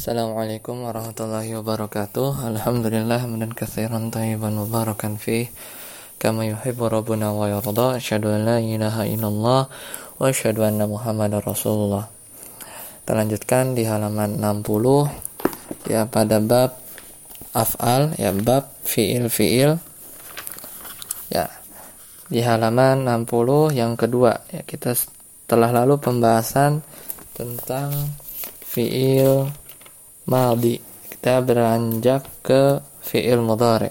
Assalamualaikum warahmatullahi wabarakatuh. Alhamdulillah Hamdan kathiran tayyiban mubarakan fih. Kama yuhibu rabbuna wa yarda Asyadu an la ilaha illallah Wa asyadu anna muhammad rasulullah. Kita di halaman 60 Ya pada bab Af'al Ya bab fi'il-fi'il. Ya Di halaman 60 yang kedua ya Kita telah lalu pembahasan Tentang fi'il madi. Kita beranjak ke fi'il mudhari.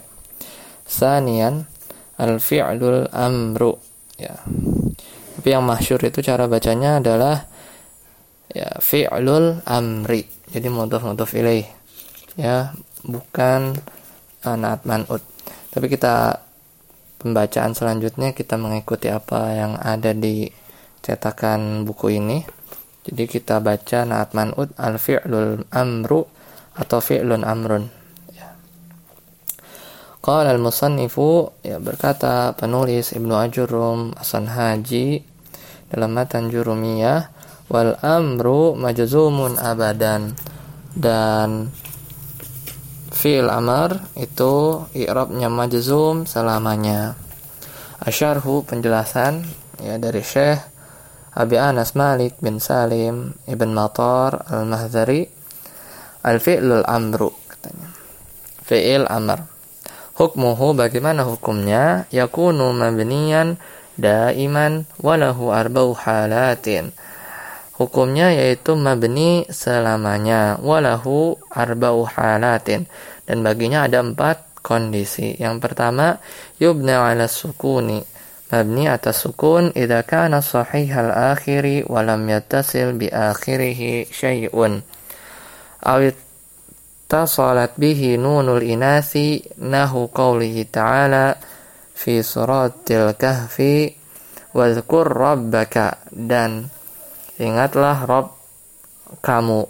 Sanian al fi'lul amru. Ya. Tapi yang masyur itu cara bacanya adalah ya fi'lul amri. Jadi mudhaf mudhaf ilaih. Ya bukan anat man'ut tapi kita pembacaan selanjutnya kita mengikuti apa yang ada di cetakan buku ini jadi kita baca naat man'ud al fi'lul amru atau fi'lun amrun. Ya. Qala al-musannifu ya berkata penulis Ibnu Ajurum Hasan Haji dalam matan Jurumiyah wal amru majzumun abadan dan fi'il amar itu i'rabnya majzum selamanya. Asyarhu penjelasan ya dari Syekh Abi Anas Malik bin Salim Ibn Matar Al-Mahdari Al-fi'lul amru katanya. Fi'il amr. Hukmuhu bagaimana hukumnya? Yakunu mabniyan daiman walahu arba'u halatin. Hukumnya yaitu mabni selamanya walahu arba'u halatin dan baginya ada empat kondisi. Yang pertama yubna ala sukuni مبني السكون إذا كان صحيح الآخر ولم يتصل بآخره شيء أو اتصلت به نون الإناث نحو قوله تعالى في سورة الكهف واذكر ربك dan ingatlah Rabb kamu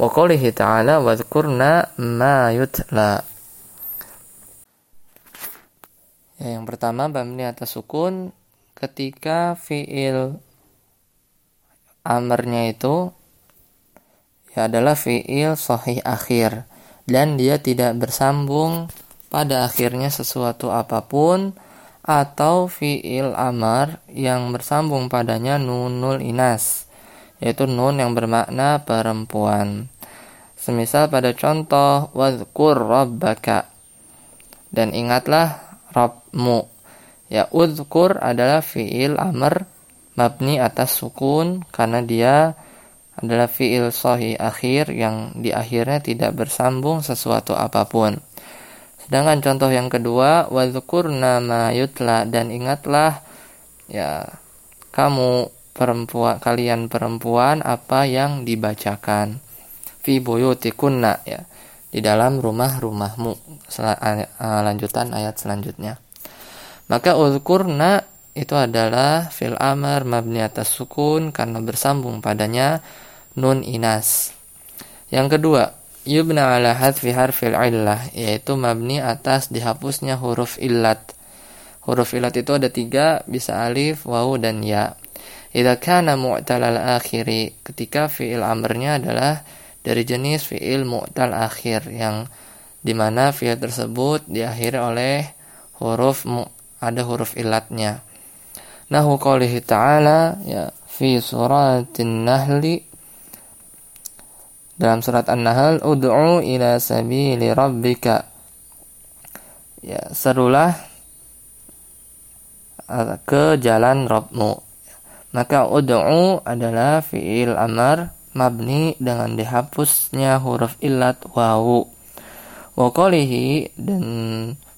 wa qawlihi ta'ala wadhkurna ma yutla Ya, yang pertama mabni atas sukun. Ketika fiil amarnya itu ya adalah fiil sahih akhir. Dan dia tidak bersambung pada akhirnya sesuatu apa pun atau fiil amar yang bersambung padanya nunul inas yaitu nun yang bermakna perempuan. Semisal pada contoh wadhkur rabbaka. Dan ingatlah Rabmu. Ya, udhkur adalah fi'il amr mabni atas sukun karena dia adalah fi'il sohi akhir yang di akhirnya tidak bersambung sesuatu apa pun. Sedangkan contoh yang kedua, wadhkur nama yutla dan ingatlah ya kamu perempuan kalian perempuan apa yang dibacakan fi buyutikunna ya di dalam rumah-rumahmu. Lanjutan ayat selanjutnya. Maka uzkurna itu adalah fil amar mabni atas sukun karena bersambung padanya nun inas. Yang kedua, yubna ala hadfi harfil illah yaitu mabni atas dihapusnya huruf illat. Huruf illat itu ada tiga, bisa alif, waw, dan ya. Idza kana mu'talal akhiri ketika fi'il amrnya adalah dari jenis fiil mu'tal akhir yang di mana fiil tersebut diakhiri oleh huruf ada huruf ilatnya. Nahu qawlihi ta'ala ya fi suratin nahli dalam surat An-Nahl ud'u ila sabili rabbika ya serulah uh, ke jalan Rabbmu maka ud'u adalah fiil amar mabni dengan dihapusnya huruf illat wawu. Wa qalihi dan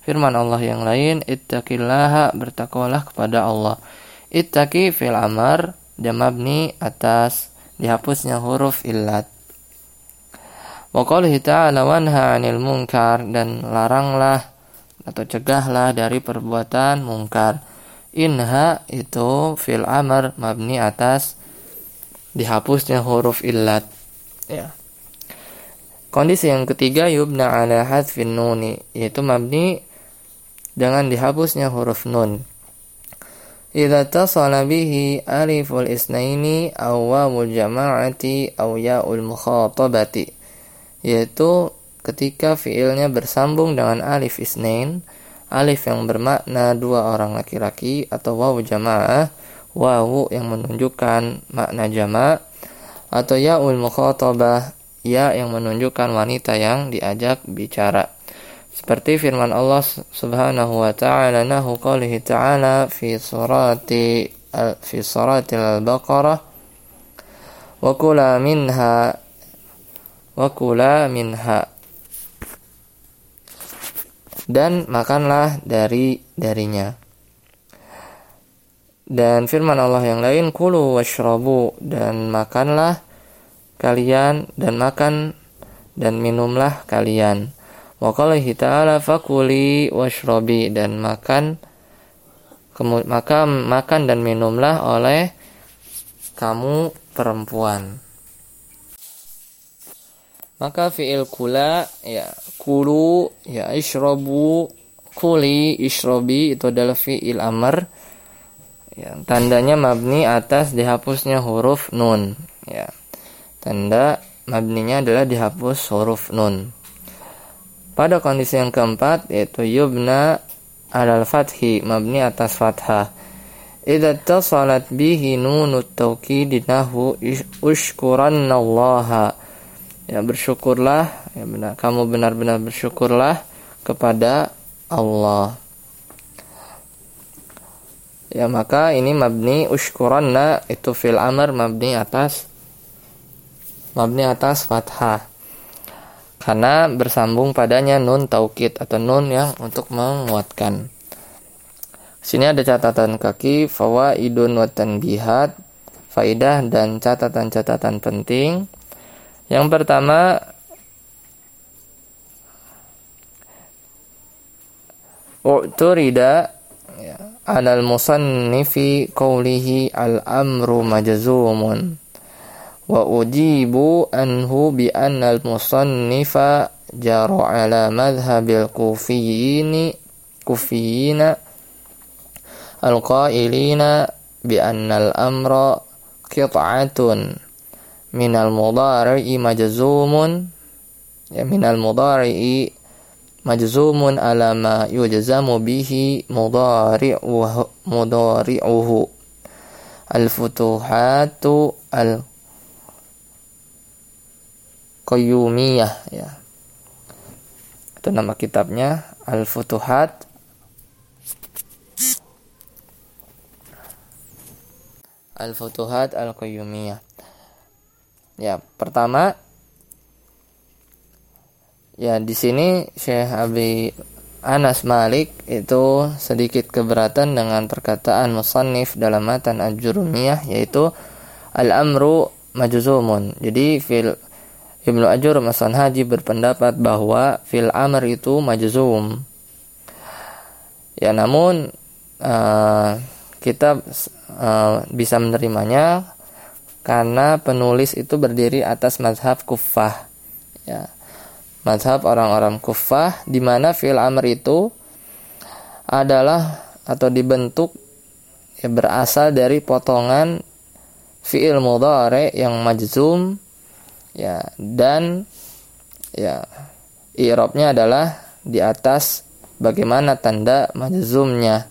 firman Allah yang lain ittaqillaha bertakwalah kepada Allah. Ittaqi fil amar dan mabni atas dihapusnya huruf illat. Wa qalihi ta'ala wanha 'anil munkar dan laranglah atau cegahlah dari perbuatan mungkar. Inha itu fil amar mabni atas dihapusnya huruf illat ya kondisi yang ketiga yubna ala hadfin nuni yaitu mabni dengan dihapusnya huruf nun. Idza tasala bihi aliful isnaini aw wawul jama'ati aw ya'ul mukhatabati yaitu ketika fiilnya bersambung dengan alif isnain alif yang bermakna dua orang laki-laki atau wawu jamaah wawu yang menunjukkan makna jama' atau yaul mukhatabah ya yang menunjukkan wanita yang diajak bicara seperti firman Allah Subhanahu wa taala nahu qalihi ta'ala fi surati fi surati al-baqarah wa kula minha wa kula minha dan makanlah dari darinya. Dan firman Allah yang lain, kulu washrabu dan makanlah kalian dan makan dan minumlah kalian. Wa ta'ala fakuli washrabi dan makan maka makan dan minumlah oleh kamu perempuan. Maka fi'il kula ya kulu ya ishrobu kuli ishrobi itu adalah fi'il amr yang tandanya mabni atas dihapusnya huruf nun ya. Tanda mabninya adalah dihapus huruf nun. Pada kondisi yang keempat yaitu yubna alal fathi mabni atas fathah. Idza tasalat bihi nunut tawkid nahu ushkuranna Allah ya bersyukurlah ya benar kamu benar-benar bersyukurlah kepada Allah ya maka ini mabni ushkuranna itu fil amr mabni atas mabni atas fathah. Karena bersambung padanya nun taukid atau nun yang untuk menguatkan. Sini ada catatan kaki fawaidun wa tanbihat faidah dan catatan-catatan penting. Yang pertama U'turida ya, alal musannifi qawlihi al-amru majzumun wa ujibu anhu bi anna al-musannifa jaru ala madhhabil kufiyini kufiyina al-qailina bi anna al-amra qit'atun. Minal mudhari'i majzumun ya minal mudhari'i majzumun ala ma yujzamu bihi mudhari'uhu mudhari'uhu. Al futuhatu al qayyumiyah ya. Itu nama kitabnya al futuhat al futuhat al qayyumiyah Ya, pertama ya di sini Syekh Abi Anas Malik itu sedikit keberatan dengan perkataan musannif dalam matan Al-Jurumiyah yaitu al-amru majzumun. Jadi fil Ibnu Ajur Masan Haji berpendapat bahwa fil amr itu majzum. Ya namun uh, kita uh, bisa menerimanya karena penulis itu berdiri atas mazhab kufah ya mazhab orang-orang kufah di mana fi'il amr itu adalah atau dibentuk ya berasal dari potongan fi'il mudhari yang majzum ya dan ya i'rabnya adalah di atas bagaimana tanda majzumnya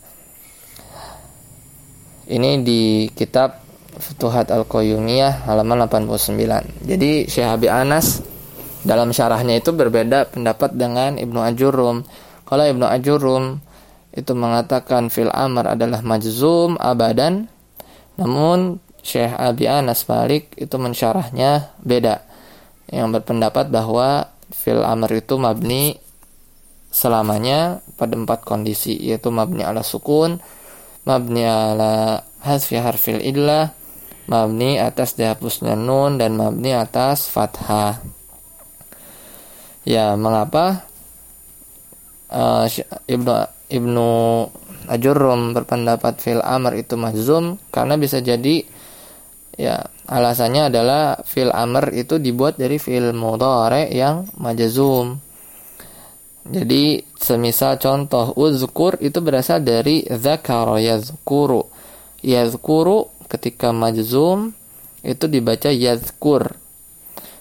ini di kitab Futuhat Al-Qayyumiyah halaman 89. Jadi Syekh Abi Anas dalam syarahnya itu berbeda pendapat dengan Ibnu Ajurum. Kalau Ibnu Ajurum itu mengatakan fil amr adalah majzum abadan, namun Syekh Abi Anas Malik itu mensyarahnya beda. Yang berpendapat bahwa fil amr itu mabni selamanya pada empat kondisi yaitu mabni ala sukun, mabni ala hasfi harfil illah, mabni atas dihapusnya nun dan mabni atas fathah. Ya, mengapa uh, Ibnu Ibnu Ajurrum berpendapat fil amr itu mahzum karena bisa jadi ya alasannya adalah fil amr itu dibuat dari fil mudhari yang majzum. Jadi semisal contoh uzkur itu berasal dari zakara yazkuru. Yazkuru ketika majzum itu dibaca yazkur.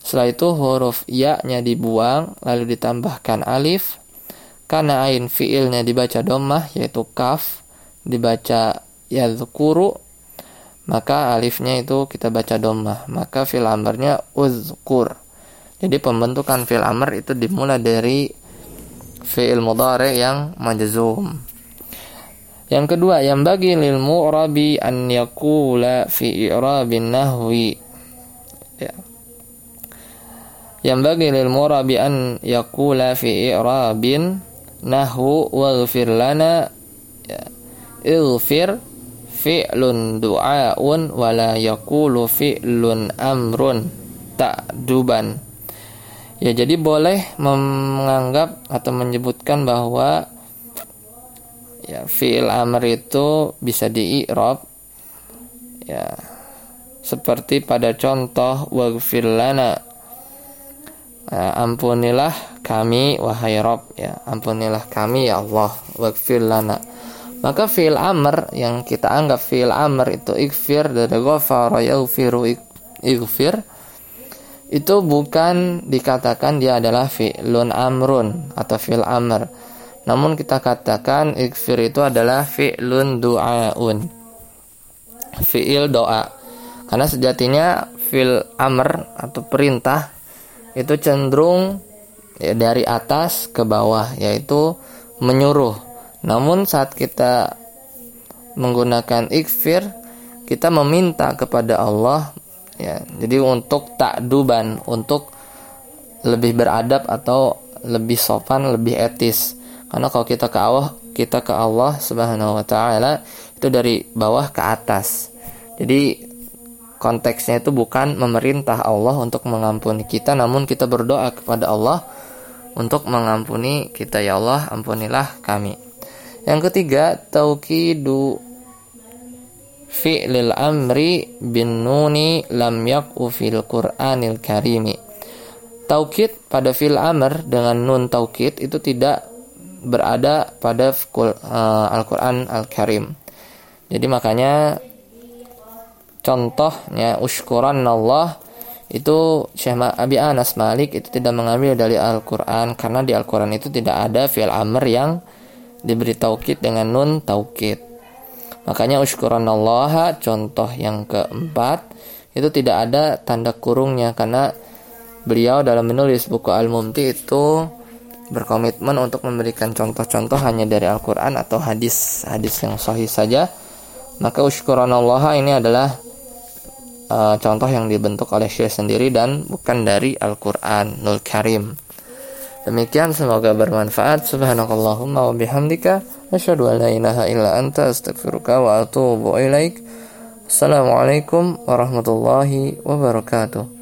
Setelah itu huruf ya-nya dibuang lalu ditambahkan alif. Karena ain fiilnya dibaca domah yaitu kaf dibaca yadhkuru maka alifnya itu kita baca domah maka fil amarnya uzkur. Jadi pembentukan fil amr itu dimulai dari fiil mudhari yang majzum. Yang kedua yang bagi lil mu'rabi an yakula fi i'rabin nahwi. Ya. Yang bagi lil murabi an yakula fi i'rabin nahu waghfir lana ya. ighfir fi'lun du'aun wala yakulu fi'lun amrun ta'duban. Ya jadi boleh menganggap atau menyebutkan bahwa ya fi'il amr itu bisa di i'rab ya seperti pada contoh waghfir lana. Ya, ampunilah kami wahai Rob ya ampunilah kami ya Allah. Wakfir lana maka fi'il amr yang kita anggap fi'il amr itu ikfir dari ghafara yaghfiru ikfir itu bukan dikatakan dia adalah fi'lun amrun atau fi'il amr. Namun kita katakan ikfir itu adalah fi'lun du'aun. Fi'il doa. Karena sejatinya fi'il amr atau perintah itu cenderung ya, dari atas ke bawah yaitu menyuruh. Namun saat kita menggunakan ikfir kita meminta kepada Allah ya. Jadi untuk takduban, untuk lebih beradab atau lebih sopan, lebih etis. Karena kalau kita ke Allah, kita ke Allah Subhanahu wa taala itu dari bawah ke atas. Jadi konteksnya itu bukan memerintah Allah untuk mengampuni kita namun kita berdoa kepada Allah untuk mengampuni kita ya Allah ampunilah kami yang ketiga tauqidu fi'lil amri bin nuni lam yak'u fil qur'anil karimi. Taukid pada fil amr dengan nun taukid itu tidak berada pada uh, Al-Quran Al-Karim. Jadi makanya contohnya ushkuran Allah itu Syekh Abi Anas Malik itu tidak mengambil dari Al-Quran karena di Al-Quran itu tidak ada fi'il amr yang diberi taukid dengan nun taukid makanya ushkuran Allah contoh yang keempat itu tidak ada tanda kurungnya karena beliau dalam menulis buku Al-Mumti itu berkomitmen untuk memberikan contoh-contoh hanya dari Al-Quran atau hadis-hadis yang sahih saja maka ushkuran Allah ini adalah uh, contoh yang dibentuk oleh Syekh sendiri dan bukan dari Al-Qur'anul Karim. Demikian semoga bermanfaat. Subhanakallahumma wa bihamdika asyhadu an la ilaha illa anta astaghfiruka wa atubu ilaik. Assalamualaikum warahmatullahi wabarakatuh.